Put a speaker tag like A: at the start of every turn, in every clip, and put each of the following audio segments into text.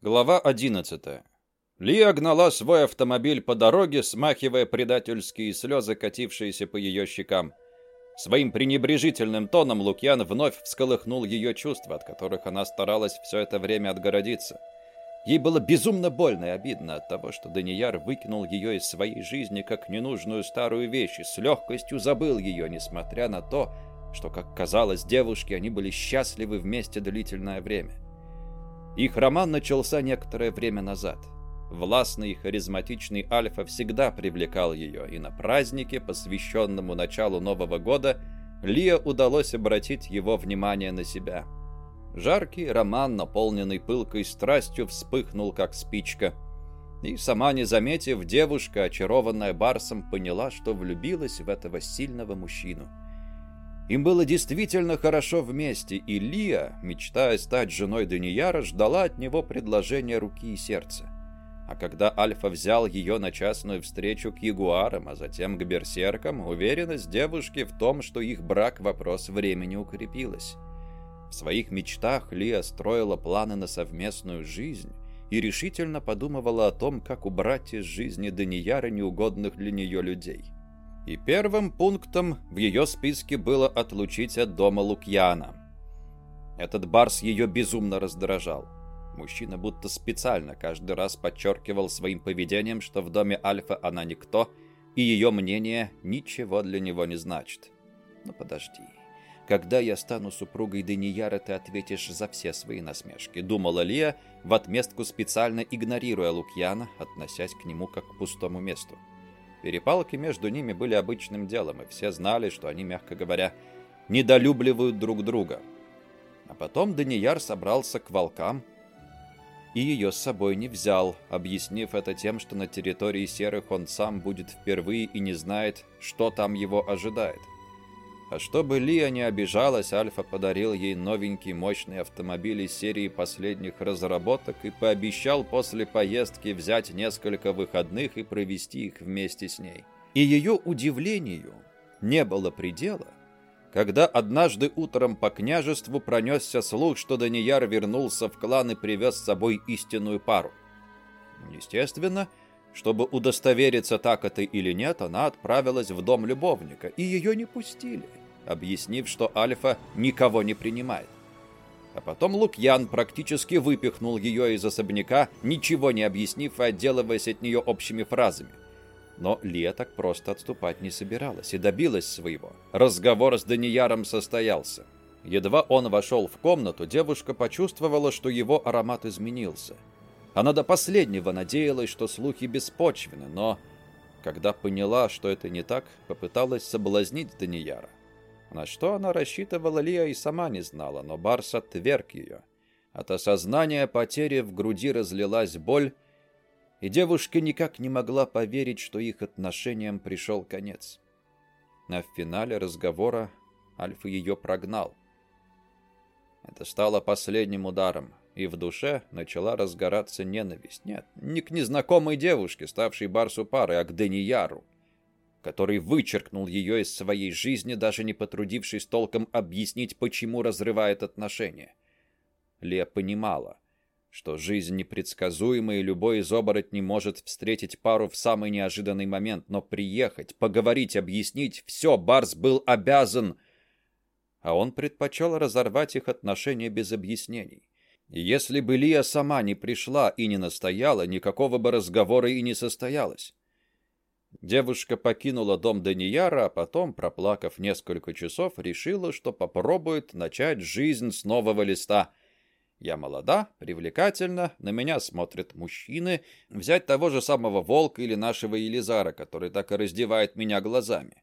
A: Глава 11. Лия гнала свой автомобиль по дороге, смахивая предательские слезы, катившиеся по ее щекам. Своим пренебрежительным тоном Лукьян вновь всколыхнул ее чувства, от которых она старалась все это время отгородиться. Ей было безумно больно и обидно от того, что Данияр выкинул ее из своей жизни как ненужную старую вещь и с легкостью забыл ее, несмотря на то, что, как казалось девушке, они были счастливы вместе длительное время. Их роман начался некоторое время назад. Властный и харизматичный Альфа всегда привлекал ее, и на празднике, посвященному началу Нового года, Лия удалось обратить его внимание на себя. Жаркий роман, наполненный пылкой страстью, вспыхнул как спичка. И сама не заметив, девушка, очарованная Барсом, поняла, что влюбилась в этого сильного мужчину. Им было действительно хорошо вместе, и Лия, мечтая стать женой Данияра, ждала от него предложения руки и сердца. А когда Альфа взял ее на частную встречу к ягуарам, а затем к берсеркам, уверенность девушки в том, что их брак вопрос времени укрепилась. В своих мечтах Лия строила планы на совместную жизнь и решительно подумывала о том, как убрать из жизни Данияра неугодных для нее людей – и первым пунктом в ее списке было отлучить от дома Лукьяна. Этот барс ее безумно раздражал. Мужчина будто специально каждый раз подчеркивал своим поведением, что в доме Альфа она никто, и ее мнение ничего для него не значит. Но подожди. Когда я стану супругой Данияра, ты ответишь за все свои насмешки, думала Лия, в отместку специально игнорируя Лукьяна, относясь к нему как к пустому месту. Перепалки между ними были обычным делом, и все знали, что они, мягко говоря, недолюбливают друг друга. А потом Данияр собрался к волкам и ее с собой не взял, объяснив это тем, что на территории серых он сам будет впервые и не знает, что там его ожидает. А чтобы Лия не обижалась, Альфа подарил ей новенький мощный автомобиль из серии последних разработок и пообещал после поездки взять несколько выходных и провести их вместе с ней. И ее удивлению не было предела, когда однажды утром по княжеству пронесся слух, что Данияр вернулся в клан и привез с собой истинную пару. Естественно, чтобы удостовериться, так это или нет, она отправилась в дом любовника, и ее не пустили объяснив, что Альфа никого не принимает. А потом Лукьян практически выпихнул ее из особняка, ничего не объяснив и отделываясь от нее общими фразами. Но Лия так просто отступать не собиралась и добилась своего. Разговор с Данияром состоялся. Едва он вошел в комнату, девушка почувствовала, что его аромат изменился. Она до последнего надеялась, что слухи беспочвены, но, когда поняла, что это не так, попыталась соблазнить Данияра. На что она рассчитывала, Лия и сама не знала, но Барс отверг ее. От осознания потери в груди разлилась боль, и девушка никак не могла поверить, что их отношениям пришел конец. На финале разговора Альфа ее прогнал. Это стало последним ударом, и в душе начала разгораться ненависть. Нет, не к незнакомой девушке, ставшей Барсу парой, а к Данияру который вычеркнул ее из своей жизни, даже не потрудившись толком объяснить, почему разрывает отношения. Лея понимала, что жизнь непредсказуема, и любой из оборотней может встретить пару в самый неожиданный момент, но приехать, поговорить, объяснить — все, Барс был обязан. А он предпочел разорвать их отношения без объяснений. Если бы Лия сама не пришла и не настояла, никакого бы разговора и не состоялось. Девушка покинула дом Данияра, а потом, проплакав несколько часов, решила, что попробует начать жизнь с нового листа. Я молода, привлекательна, на меня смотрят мужчины. Взять того же самого Волка или нашего Елизара, который так и раздевает меня глазами.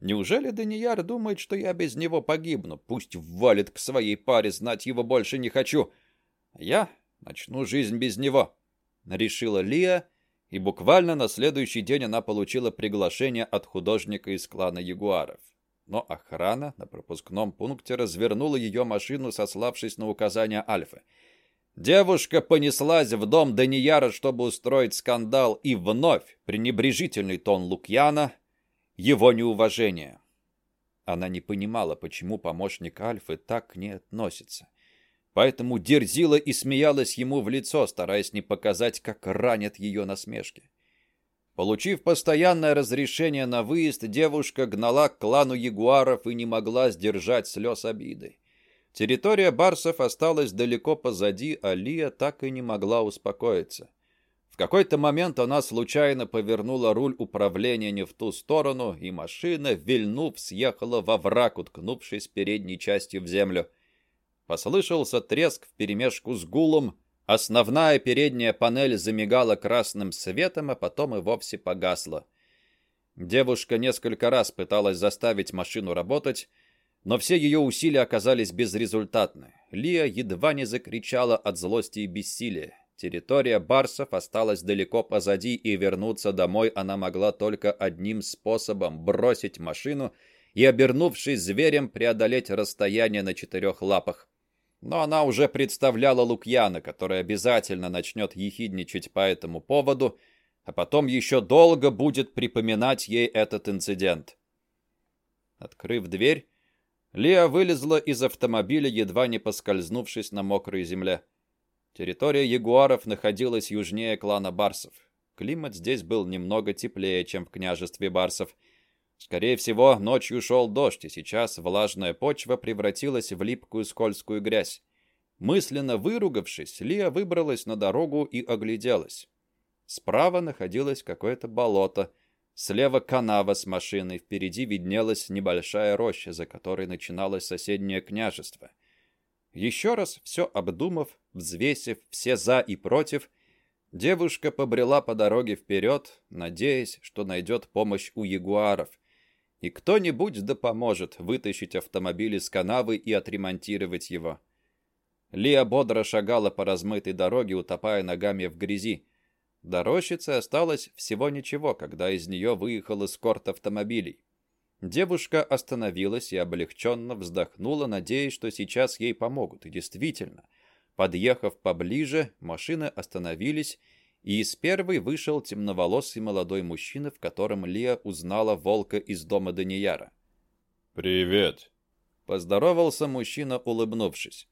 A: Неужели Данияр думает, что я без него погибну? Пусть валит к своей паре, знать его больше не хочу. Я начну жизнь без него. Решила Лия и буквально на следующий день она получила приглашение от художника из клана Ягуаров. Но охрана на пропускном пункте развернула ее машину, сославшись на указания Альфы. Девушка понеслась в дом Данияра, чтобы устроить скандал, и вновь пренебрежительный тон Лукьяна, его неуважение. Она не понимала, почему помощник Альфы так к ней относится. Поэтому дерзила и смеялась ему в лицо, стараясь не показать, как ранят ее насмешки. Получив постоянное разрешение на выезд, девушка гнала к клану ягуаров и не могла сдержать слез обиды. Территория барсов осталась далеко позади, а Лия так и не могла успокоиться. В какой-то момент она случайно повернула руль управления не в ту сторону, и машина, вильнув, съехала во враг, уткнувшись передней частью в землю. Послышался треск вперемешку с гулом, основная передняя панель замигала красным светом, а потом и вовсе погасла. Девушка несколько раз пыталась заставить машину работать, но все ее усилия оказались безрезультатны. Лия едва не закричала от злости и бессилия. Территория барсов осталась далеко позади, и вернуться домой она могла только одним способом — бросить машину и, обернувшись зверем, преодолеть расстояние на четырех лапах. Но она уже представляла Лукьяна, который обязательно начнет ехидничать по этому поводу, а потом еще долго будет припоминать ей этот инцидент. Открыв дверь, Лия вылезла из автомобиля, едва не поскользнувшись на мокрой земле. Территория ягуаров находилась южнее клана барсов. Климат здесь был немного теплее, чем в княжестве барсов. Скорее всего, ночью шел дождь, и сейчас влажная почва превратилась в липкую скользкую грязь. Мысленно выругавшись, Лия выбралась на дорогу и огляделась. Справа находилось какое-то болото. Слева канава с машиной, впереди виднелась небольшая роща, за которой начиналось соседнее княжество — еще раз все обдумав, взвесив все «за» и «против», девушка побрела по дороге вперед, надеясь, что найдет помощь у ягуаров. И кто-нибудь да поможет вытащить автомобиль из канавы и отремонтировать его. Лия бодро шагала по размытой дороге, утопая ногами в грязи. До осталось всего ничего, когда из нее выехал эскорт автомобилей. Девушка остановилась и облегченно вздохнула, надеясь, что сейчас ей помогут. И действительно, подъехав поближе, машины остановились, и из первой вышел темноволосый молодой мужчина, в котором Лия узнала волка из дома Данияра.
B: «Привет!»
A: — поздоровался мужчина, улыбнувшись.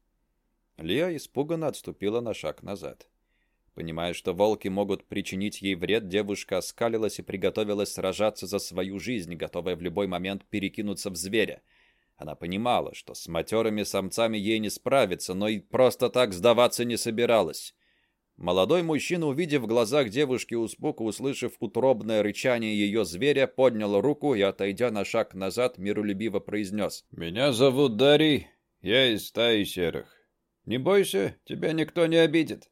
A: Лия испуганно отступила на шаг назад. Понимая, что волки могут причинить ей вред, девушка оскалилась и приготовилась сражаться за свою жизнь, готовая в любой момент перекинуться в зверя. Она понимала, что с матерыми самцами ей не справиться, но и просто так сдаваться не собиралась. Молодой мужчина, увидев в глазах девушки испуг, услышав утробное рычание ее зверя, поднял руку и, отойдя на шаг назад, миролюбиво произнес.
B: «Меня зовут Дарий, я из стаи серых. Не бойся, тебя никто не обидит».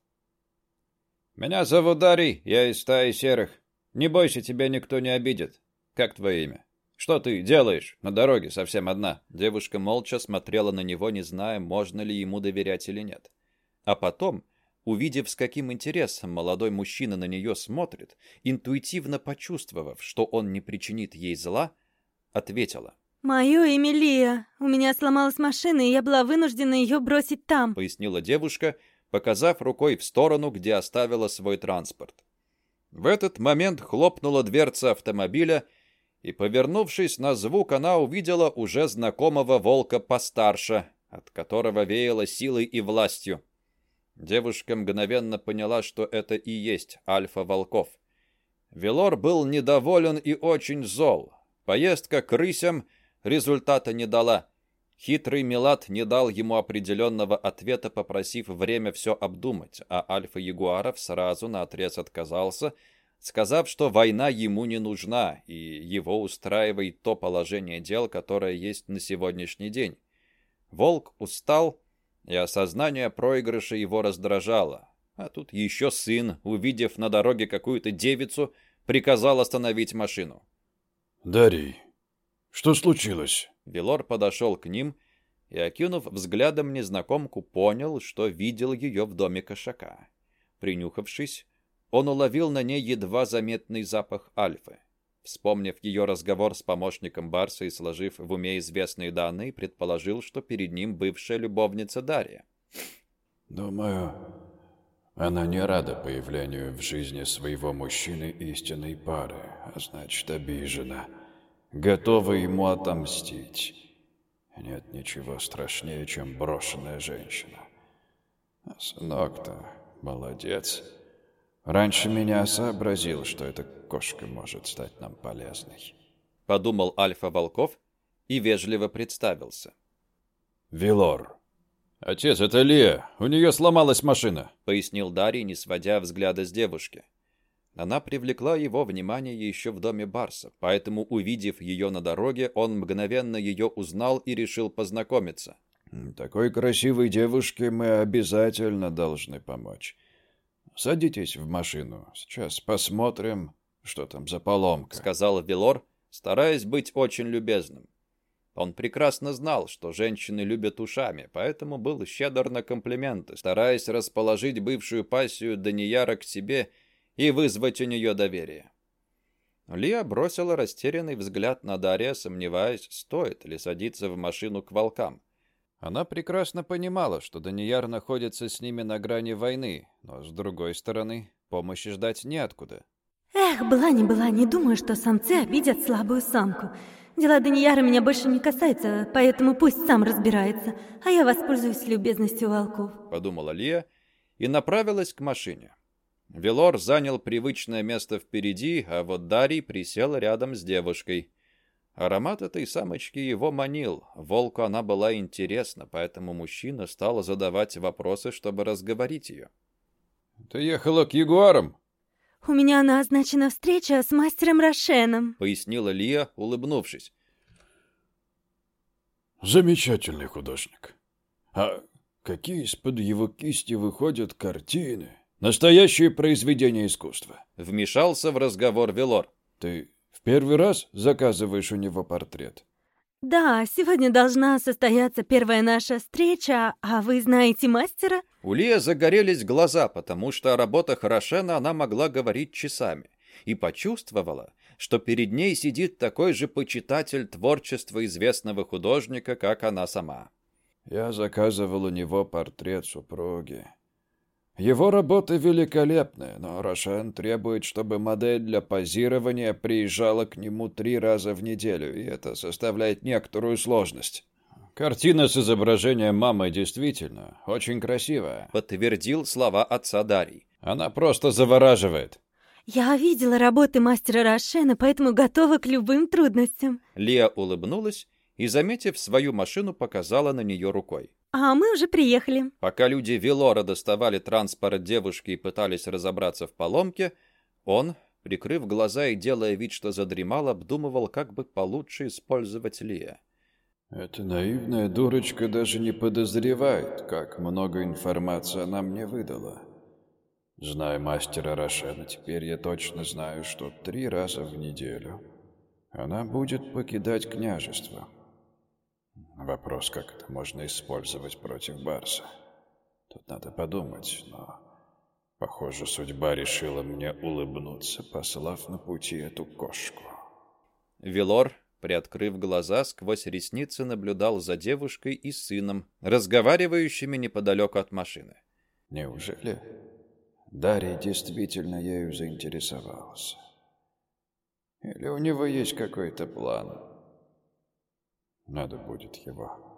A: «Меня зовут Дарий, я из стаи серых. Не бойся, тебя никто не обидит. Как твое имя? Что ты делаешь на дороге совсем одна?» Девушка молча смотрела на него, не зная, можно ли ему доверять или нет. А потом, увидев, с каким интересом молодой мужчина на нее смотрит, интуитивно почувствовав, что он не причинит ей зла, ответила.
C: «Мое имя Лия. У меня сломалась машина, и я была вынуждена ее бросить там», —
A: пояснила девушка, — показав рукой в сторону, где оставила свой транспорт. В этот момент хлопнула дверца автомобиля, и, повернувшись на звук, она увидела уже знакомого волка постарше, от которого веяло силой и властью. Девушка мгновенно поняла, что это и есть альфа волков. Велор был недоволен и очень зол. Поездка к рысям результата не дала. Хитрый Милат не дал ему определенного ответа, попросив время все обдумать, а Альфа-Ягуаров сразу наотрез отказался, сказав, что война ему не нужна, и его устраивает то положение дел, которое есть на сегодняшний день. Волк устал, и осознание проигрыша его раздражало. А тут еще сын, увидев на дороге какую-то девицу, приказал остановить машину.
B: «Дарий, что случилось?»
A: Велор подошел к ним и, окинув взглядом незнакомку, понял, что видел ее в доме кошака. Принюхавшись, он уловил на ней едва заметный запах альфы. Вспомнив ее разговор с помощником Барса и сложив в уме известные данные, предположил, что перед ним бывшая любовница Дарья.
B: «Думаю, она не рада появлению в жизни своего мужчины истинной пары, а значит обижена» готовы ему отомстить. Нет ничего страшнее, чем брошенная женщина. А сынок-то молодец. Раньше меня сообразил, что эта кошка может стать нам полезной.
A: Подумал Альфа Волков и вежливо представился.
B: Вилор.
A: «Отец, это Лия. У нее сломалась машина», — пояснил Дарий, не сводя взгляда с девушки. Она привлекла его внимание еще в доме Барса, поэтому, увидев ее на дороге, он мгновенно ее узнал и решил познакомиться.
B: «Такой красивой девушке мы обязательно должны помочь. Садитесь в машину, сейчас посмотрим, что там за поломка», —
A: сказал Велор, стараясь быть очень любезным. Он прекрасно знал, что женщины любят ушами, поэтому был щедр на комплименты, стараясь расположить бывшую пассию Данияра к себе и вызвать у нее доверие. Лия бросила растерянный взгляд на Дарья, сомневаясь, стоит ли садиться в машину к волкам. Она прекрасно понимала, что Данияр находится с ними на грани войны, но, с другой стороны, помощи ждать неоткуда.
C: Эх, была не была, не думаю, что самцы обидят слабую самку. Дела Данияра меня больше не касаются, поэтому пусть сам разбирается, а я воспользуюсь любезностью волков.
A: Подумала Лия и направилась к машине. Велор занял привычное место впереди, а вот Дарий присел рядом с девушкой. Аромат этой самочки его манил. Волку она была интересна, поэтому мужчина стал задавать вопросы, чтобы разговорить ее.
B: «Ты ехала к ягуарам?»
C: «У меня назначена встреча с мастером Рошеном», —
A: пояснила Лия, улыбнувшись.
B: «Замечательный художник. А какие из-под его кисти выходят картины?» Настоящее произведение искусства.
A: Вмешался в разговор Велор.
B: Ты в первый раз заказываешь у него портрет?
C: Да, сегодня должна состояться первая наша встреча, а вы знаете мастера?
A: У Лия загорелись глаза, потому что о работах Рошена она могла говорить часами. И почувствовала, что перед ней сидит такой же почитатель творчества известного художника, как она сама.
B: Я заказывал у него портрет супруги. Его работы великолепны, но Рошен требует, чтобы модель для позирования приезжала к нему три раза в неделю, и это составляет некоторую сложность.
A: Картина с изображением мамы действительно очень красивая, подтвердил слова отца Дарий. Она просто завораживает.
C: Я видела работы мастера Рошена, поэтому готова к любым трудностям.
A: Лия улыбнулась и, заметив свою машину, показала на нее рукой.
C: «А мы уже приехали».
A: Пока люди Велора доставали транспорт девушки и пытались разобраться в поломке, он, прикрыв глаза и делая вид, что задремал, обдумывал, как бы получше использовать Лия.
B: «Эта наивная дурочка даже не подозревает, как много информации она мне выдала. Зная мастера Рошена, теперь я точно знаю, что три раза в неделю она будет покидать княжество». Вопрос, как это можно использовать против Барса. Тут надо подумать, но... Похоже, судьба решила мне улыбнуться, послав на пути эту кошку.
A: Велор, приоткрыв глаза, сквозь ресницы наблюдал за девушкой и сыном, разговаривающими неподалеку от машины.
B: Неужели Дарья действительно ею заинтересовался? Или у него есть какой-то план? Надо будет его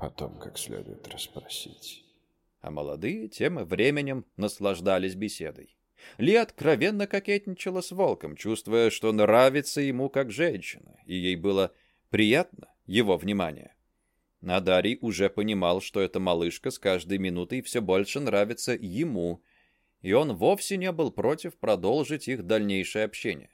B: потом как следует расспросить.
A: А молодые тем временем наслаждались беседой. Ли откровенно кокетничала с волком, чувствуя, что нравится ему как женщина, и ей было приятно его внимание. Надарий уже понимал, что эта малышка с каждой минутой все больше нравится ему, и он вовсе не был против продолжить их дальнейшее общение.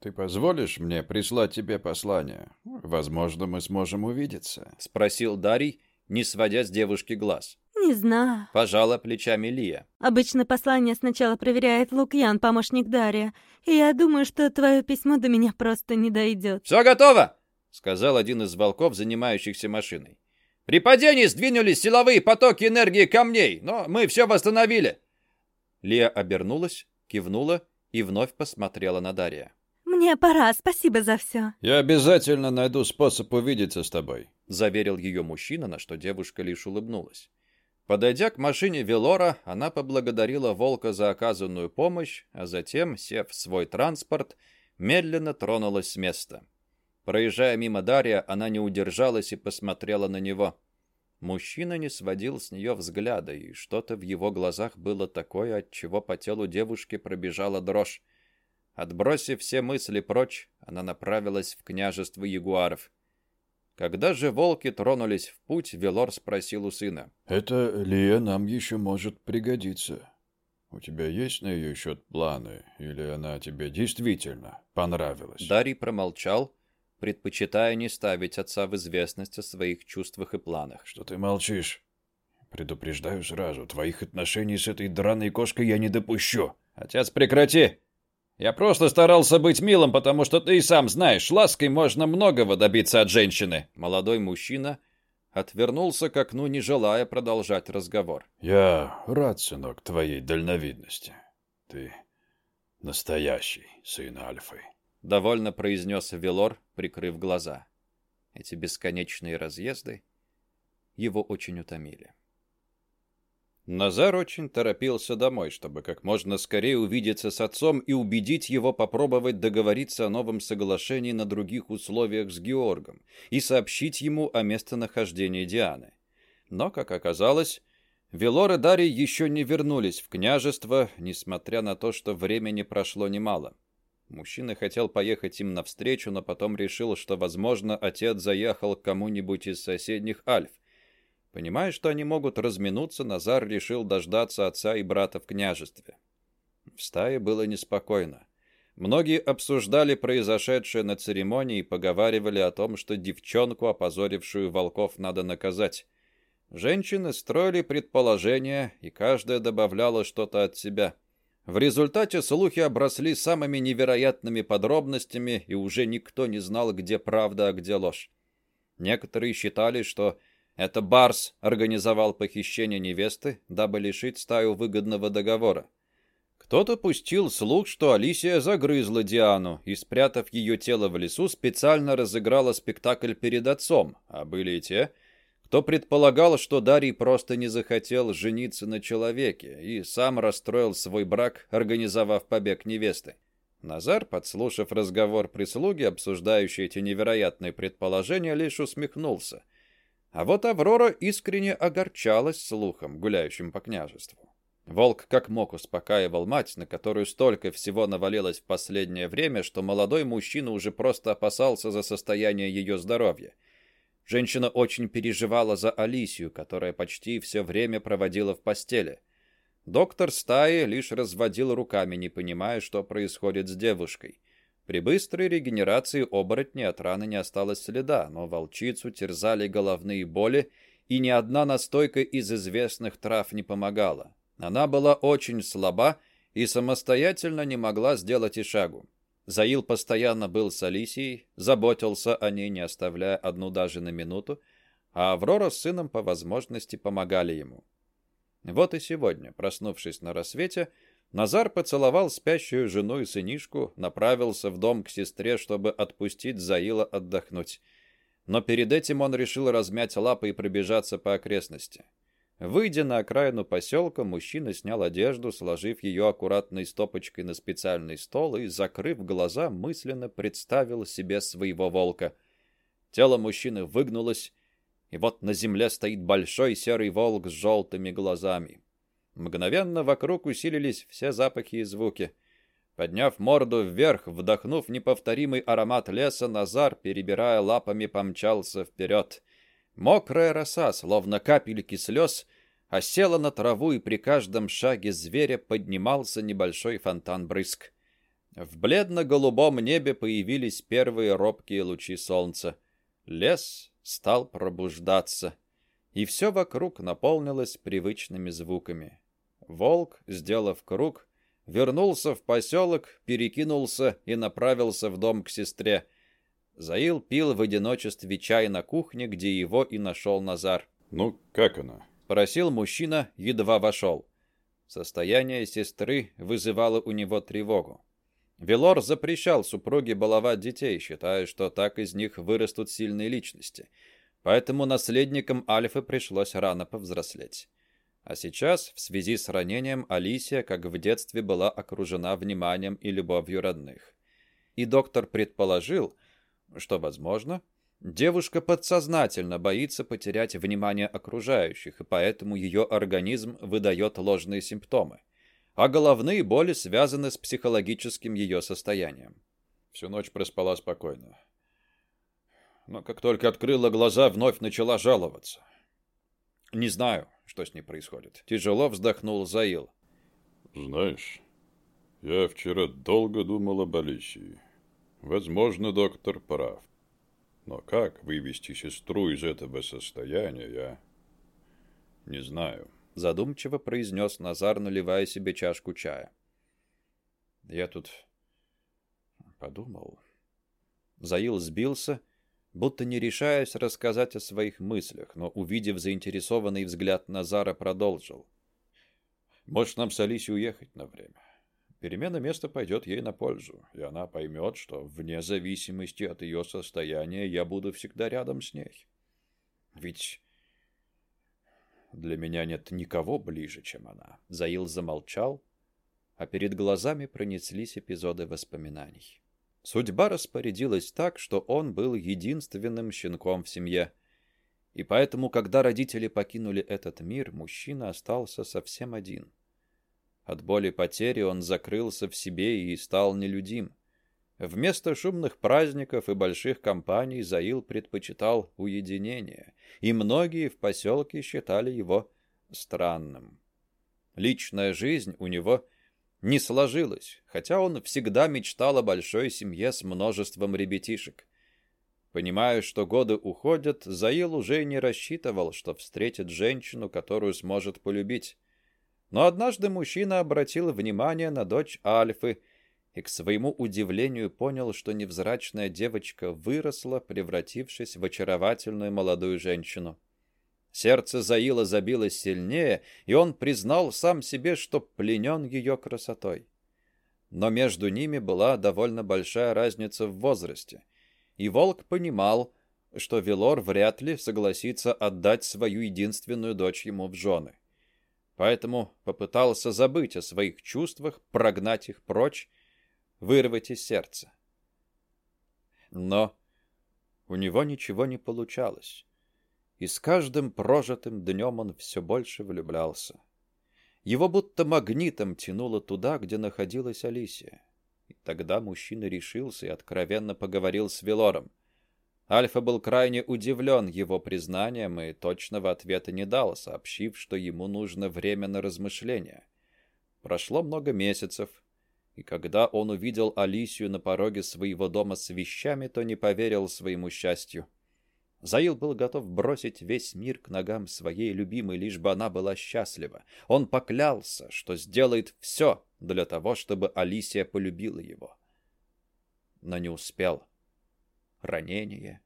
B: Ты позволишь мне прислать тебе послание? Возможно, мы сможем увидеться.
A: Спросил Дарий, не сводя с девушки глаз.
C: Не знаю.
A: Пожала плечами Лия.
C: Обычно послание сначала проверяет Лукьян, помощник Дария. И я думаю, что твое письмо до меня просто не дойдет.
A: Все готово! Сказал один из волков, занимающихся машиной. При падении сдвинулись силовые потоки энергии камней, но мы все восстановили. Лия обернулась, кивнула и вновь посмотрела на Дария.
C: «Мне пора, спасибо за все».
A: «Я обязательно найду способ увидеться с тобой», — заверил ее мужчина, на что девушка лишь улыбнулась. Подойдя к машине Велора, она поблагодарила Волка за оказанную помощь, а затем, сев в свой транспорт, медленно тронулась с места. Проезжая мимо Дарья, она не удержалась и посмотрела на него. Мужчина не сводил с нее взгляда, и что-то в его глазах было такое, от чего по телу девушки пробежала дрожь. Отбросив все мысли прочь, она направилась в княжество ягуаров. Когда же волки тронулись в путь, Велор спросил у сына.
B: «Это Лия нам еще может пригодиться. У тебя есть на ее счет планы, или она тебе действительно понравилась?»
A: Дарий промолчал, предпочитая не ставить отца в известность о своих чувствах и планах.
B: «Что ты молчишь? Предупреждаю сразу, твоих отношений с этой драной кошкой я не допущу!»
A: «Отец, прекрати! Я просто старался быть милым, потому что ты и сам знаешь, лаской можно многого добиться от женщины!» Молодой мужчина отвернулся к окну, не желая продолжать разговор.
B: «Я рад, сынок, твоей дальновидности. Ты настоящий сын Альфы»
A: довольно произнес Велор, прикрыв глаза. Эти бесконечные разъезды его очень утомили. Назар очень торопился домой, чтобы как можно скорее увидеться с отцом и убедить его попробовать договориться о новом соглашении на других условиях с Георгом и сообщить ему о местонахождении Дианы. Но, как оказалось, Велор и Дарий еще не вернулись в княжество, несмотря на то, что времени прошло немало. Мужчина хотел поехать им навстречу, но потом решил, что, возможно, отец заехал к кому-нибудь из соседних Альф. Понимая, что они могут разминуться, Назар решил дождаться отца и брата в княжестве. В стае было неспокойно. Многие обсуждали произошедшее на церемонии и поговаривали о том, что девчонку, опозорившую волков, надо наказать. Женщины строили предположения, и каждая добавляла что-то от себя – в результате слухи обросли самыми невероятными подробностями, и уже никто не знал, где правда, а где ложь. Некоторые считали, что это Барс организовал похищение невесты, дабы лишить стаю выгодного договора. Кто-то пустил слух, что Алисия загрызла Диану и, спрятав ее тело в лесу, специально разыграла спектакль перед отцом, а были и те, кто предполагал, что Дарий просто не захотел жениться на человеке и сам расстроил свой брак, организовав побег невесты. Назар, подслушав разговор прислуги, обсуждающий эти невероятные предположения, лишь усмехнулся. А вот Аврора искренне огорчалась слухом, гуляющим по княжеству. Волк как мог успокаивал мать, на которую столько всего навалилось в последнее время, что молодой мужчина уже просто опасался за состояние ее здоровья – Женщина очень переживала за Алисию, которая почти все время проводила в постели. Доктор стаи лишь разводил руками, не понимая, что происходит с девушкой. При быстрой регенерации оборотни от раны не осталось следа, но волчицу терзали головные боли, и ни одна настойка из известных трав не помогала. Она была очень слаба и самостоятельно не могла сделать и шагу. Заил постоянно был с Алисией, заботился о ней, не оставляя одну даже на минуту, а Аврора с сыном по возможности помогали ему. Вот и сегодня, проснувшись на рассвете, Назар поцеловал спящую жену и сынишку, направился в дом к сестре, чтобы отпустить Заила отдохнуть. Но перед этим он решил размять лапы и пробежаться по окрестности. Выйдя на окраину поселка, мужчина снял одежду, сложив ее аккуратной стопочкой на специальный стол и, закрыв глаза, мысленно представил себе своего волка. Тело мужчины выгнулось, и вот на земле стоит большой серый волк с желтыми глазами. Мгновенно вокруг усилились все запахи и звуки. Подняв морду вверх, вдохнув неповторимый аромат леса, Назар, перебирая лапами, помчался вперед. Мокрая роса, словно капельки слез, осела на траву, и при каждом шаге зверя поднимался небольшой фонтан брызг. В бледно-голубом небе появились первые робкие лучи солнца. Лес стал пробуждаться, и все вокруг наполнилось привычными звуками. Волк, сделав круг, вернулся в поселок, перекинулся и направился в дом к сестре. Заил пил в одиночестве чай на кухне, где его и нашел Назар.
B: «Ну, как она?»
A: — спросил мужчина, едва вошел. Состояние сестры вызывало у него тревогу. Велор запрещал супруге баловать детей, считая, что так из них вырастут сильные личности. Поэтому наследникам Альфы пришлось рано повзрослеть. А сейчас, в связи с ранением, Алисия, как в детстве, была окружена вниманием и любовью родных. И доктор предположил, что, возможно, Девушка подсознательно боится потерять внимание окружающих, и поэтому ее организм выдает ложные симптомы. А головные боли связаны с психологическим ее состоянием. Всю ночь проспала спокойно. Но как только открыла глаза, вновь начала жаловаться. Не знаю, что с ней происходит. Тяжело вздохнул Заил.
B: Знаешь, я вчера долго думал об Алисии. Возможно, доктор прав. Но как вывести сестру из этого состояния, я не знаю.
A: Задумчиво произнес Назар, наливая себе чашку чая. Я тут подумал. Заил сбился, будто не решаясь рассказать о своих мыслях, но, увидев заинтересованный взгляд Назара, продолжил. «Может, нам с Алисией уехать на время? Перемена места пойдет ей на пользу, и она поймет, что вне зависимости от ее состояния я буду всегда рядом с ней. Ведь для меня нет никого ближе, чем она». Заил замолчал, а перед глазами пронеслись эпизоды воспоминаний. Судьба распорядилась так, что он был единственным щенком в семье. И поэтому, когда родители покинули этот мир, мужчина остался совсем один. От боли потери он закрылся в себе и стал нелюдим. Вместо шумных праздников и больших компаний Заил предпочитал уединение, и многие в поселке считали его странным. Личная жизнь у него не сложилось, хотя он всегда мечтал о большой семье с множеством ребятишек. Понимая, что годы уходят, Заил уже не рассчитывал, что встретит женщину, которую сможет полюбить. Но однажды мужчина обратил внимание на дочь Альфы и к своему удивлению понял, что невзрачная девочка выросла, превратившись в очаровательную молодую женщину. Сердце Заила забилось сильнее, и он признал сам себе, что пленен ее красотой. Но между ними была довольно большая разница в возрасте, и Волк понимал, что Велор вряд ли согласится отдать свою единственную дочь ему в жены. Поэтому попытался забыть о своих чувствах, прогнать их прочь, вырвать из сердца. Но у него ничего не получалось и с каждым прожитым днем он все больше влюблялся. Его будто магнитом тянуло туда, где находилась Алисия. И тогда мужчина решился и откровенно поговорил с Велором. Альфа был крайне удивлен его признанием и точного ответа не дал, сообщив, что ему нужно время на размышления. Прошло много месяцев, и когда он увидел Алисию на пороге своего дома с вещами, то не поверил своему счастью. Заил был готов бросить весь мир к ногам своей любимой, лишь бы она была счастлива. Он поклялся, что сделает все для того, чтобы Алисия полюбила его. Но не успел. Ранение,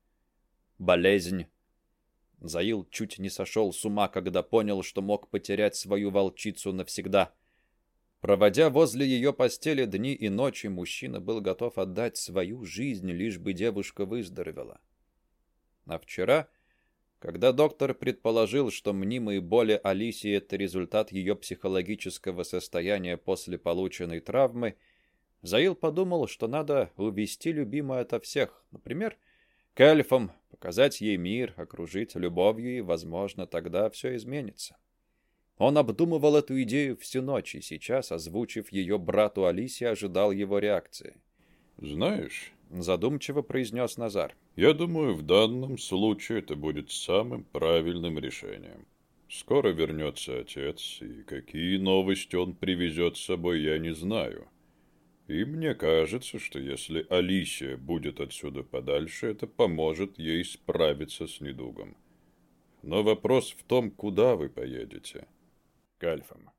A: болезнь. Заил чуть не сошел с ума, когда понял, что мог потерять свою волчицу навсегда. Проводя возле ее постели дни и ночи, мужчина был готов отдать свою жизнь, лишь бы девушка выздоровела. А вчера, когда доктор предположил, что мнимые боли Алисии – это результат ее психологического состояния после полученной травмы, Заил подумал, что надо увести любимую ото всех, например, к эльфам, показать ей мир, окружить любовью, и, возможно, тогда все изменится. Он обдумывал эту идею всю ночь, и сейчас, озвучив ее брату Алисе, ожидал его реакции.
B: «Знаешь,
A: задумчиво произнес Назар.
B: Я думаю, в данном случае это будет самым правильным решением. Скоро вернется отец, и какие новости он привезет с собой, я не знаю. И мне кажется, что если Алисия будет отсюда подальше, это поможет ей справиться с недугом. Но вопрос в том, куда вы поедете.
A: К альфам.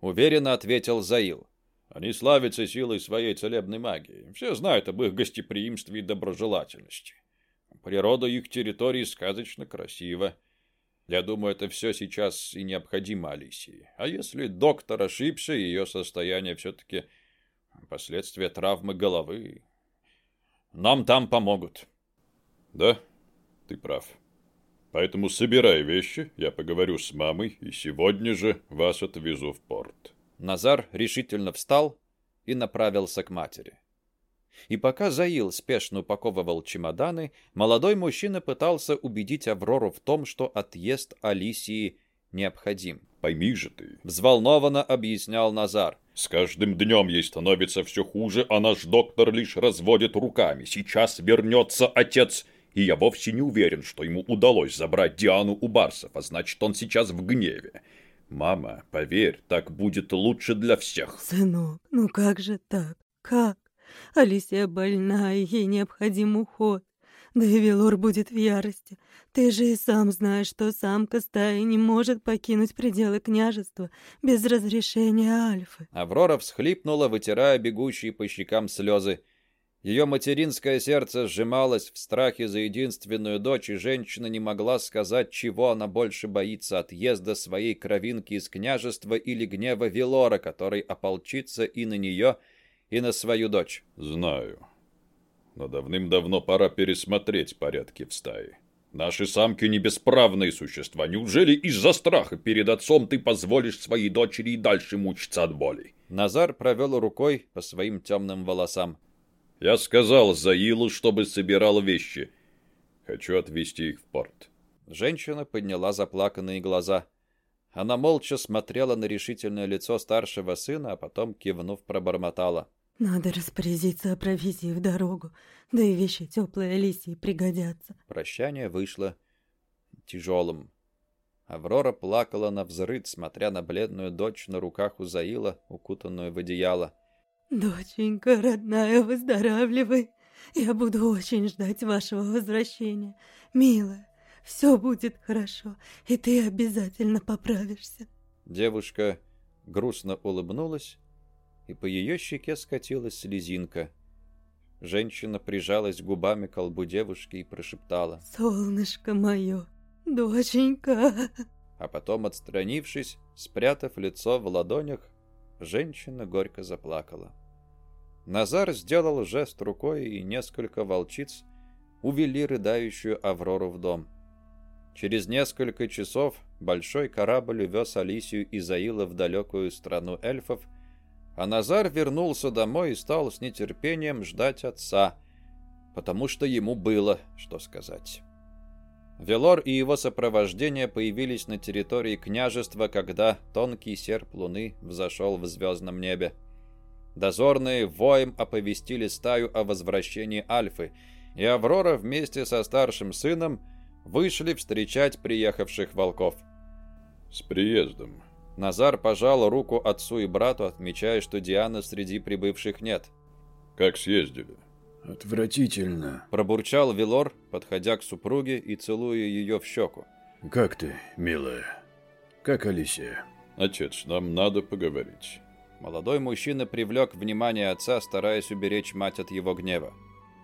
A: Уверенно ответил Заил. Они славятся силой своей целебной магии. Все знают об их гостеприимстве и доброжелательности. Природа их территории сказочно красива. Я думаю, это все сейчас и необходимо Алисии. А если доктор ошибся, ее состояние все-таки последствия травмы головы, нам там помогут.
B: Да, ты прав. Поэтому собирай вещи, я поговорю с мамой, и сегодня же вас отвезу в порт.
A: Назар решительно встал и направился к матери. И пока Заил спешно упаковывал чемоданы, молодой мужчина пытался убедить Аврору в том, что отъезд Алисии необходим.
D: «Пойми же ты», —
A: взволнованно объяснял Назар.
D: «С каждым днем ей становится все хуже, а наш доктор лишь разводит руками. Сейчас вернется отец, и я вовсе не уверен, что ему удалось забрать Диану у Барсов, а значит, он сейчас в гневе. Мама, поверь, так будет лучше для всех».
C: «Сынок, ну как же так? Как? Алисия больна, и ей необходим уход. Да и Велор будет в ярости. Ты же и сам знаешь, что самка стаи не может покинуть пределы княжества без разрешения Альфы.
A: Аврора всхлипнула, вытирая бегущие по щекам слезы. Ее материнское сердце сжималось в страхе за единственную дочь, и женщина не могла сказать, чего она больше боится отъезда своей кровинки из княжества или гнева Велора, который ополчится и на нее, и на свою дочь.
D: «Знаю. Но давным-давно пора пересмотреть порядки в стае. Наши самки не бесправные существа. Неужели из-за страха перед отцом ты позволишь своей дочери и дальше мучиться от боли?»
A: Назар провел рукой по своим темным волосам.
D: «Я сказал Заилу, чтобы собирал вещи. Хочу отвезти их в порт».
A: Женщина подняла заплаканные глаза. Она молча смотрела на решительное лицо старшего сына, а потом, кивнув, пробормотала.
C: Надо распорядиться о провизии в дорогу, да и вещи теплые Алисии пригодятся.
A: Прощание вышло тяжелым. Аврора плакала на взрыд, смотря на бледную дочь на руках у Заила, укутанную в одеяло.
C: «Доченька, родная, выздоравливай. Я буду очень ждать вашего возвращения. Милая, все будет хорошо, и ты обязательно поправишься».
A: Девушка грустно улыбнулась и по ее щеке скатилась слезинка. Женщина прижалась губами к колбу девушки и прошептала.
C: «Солнышко мое, доченька!»
A: А потом, отстранившись, спрятав лицо в ладонях, женщина горько заплакала. Назар сделал жест рукой, и несколько волчиц увели рыдающую Аврору в дом. Через несколько часов большой корабль увез Алисию и Заила в далекую страну эльфов, а Назар вернулся домой и стал с нетерпением ждать отца, потому что ему было что сказать. Велор и его сопровождение появились на территории княжества, когда тонкий серп луны взошел в звездном небе. Дозорные воем оповестили стаю о возвращении Альфы, и Аврора вместе со старшим сыном вышли встречать приехавших волков.
D: «С приездом»,
A: Назар пожал руку отцу и брату, отмечая, что Дианы среди прибывших нет.
D: «Как съездили?»
B: «Отвратительно», —
A: пробурчал Велор, подходя к супруге и целуя ее в щеку.
B: «Как ты, милая? Как Алисия?»
D: «Отец, нам надо поговорить».
A: Молодой мужчина привлек внимание отца, стараясь уберечь мать от его гнева.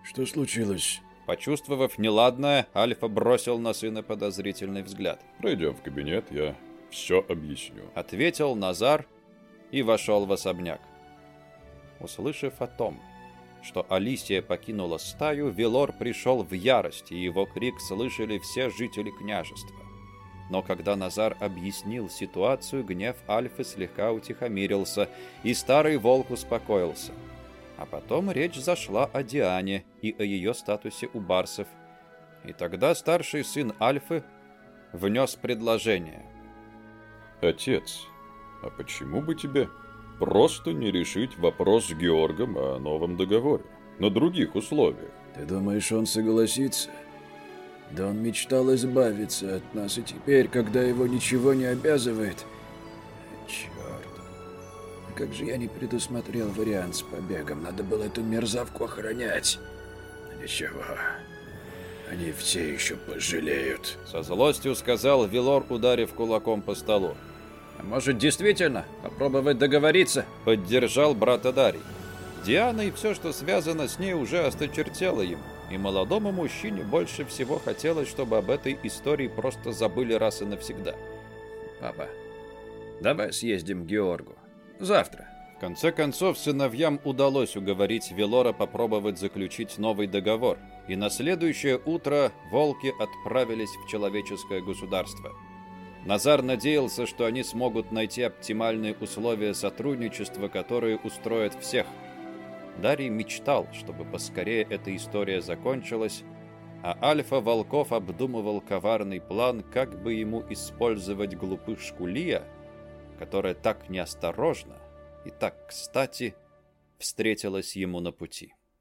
B: «Что случилось?»
A: Почувствовав неладное, Альфа бросил на сына подозрительный взгляд.
D: «Пройдем в кабинет, я все объясню», —
A: ответил Назар и вошел в особняк. Услышав о том, что Алисия покинула стаю, Велор пришел в ярость, и его крик слышали все жители княжества. Но когда Назар объяснил ситуацию, гнев Альфы слегка утихомирился, и старый волк успокоился. А потом речь зашла о Диане и о ее статусе у барсов. И тогда старший сын Альфы внес предложение —
D: «Отец, а почему бы тебе просто не решить вопрос с Георгом о новом договоре? На других условиях?»
B: «Ты думаешь, он согласится?» «Да он мечтал избавиться от нас, и теперь, когда его ничего не обязывает...» «Черт! Как же я не предусмотрел вариант с побегом, надо было эту мерзавку охранять!» «Ничего, они все еще пожалеют.
A: Со злостью сказал Вилор, ударив кулаком по столу. А может, действительно попробовать договориться? Поддержал брата Дарий. Диана и все, что связано с ней, уже осточертело ему. И молодому мужчине больше всего хотелось, чтобы об этой истории просто забыли раз и навсегда. Папа, давай съездим к Георгу. Завтра. В конце концов, сыновьям удалось уговорить Велора попробовать заключить новый договор, и на следующее утро волки отправились в человеческое государство. Назар надеялся, что они смогут найти оптимальные условия сотрудничества, которые устроят всех. Дарий мечтал, чтобы поскорее эта история закончилась, а Альфа Волков обдумывал коварный план, как бы ему использовать глупышку Лия, которая так неосторожно и так кстати встретилась ему на пути.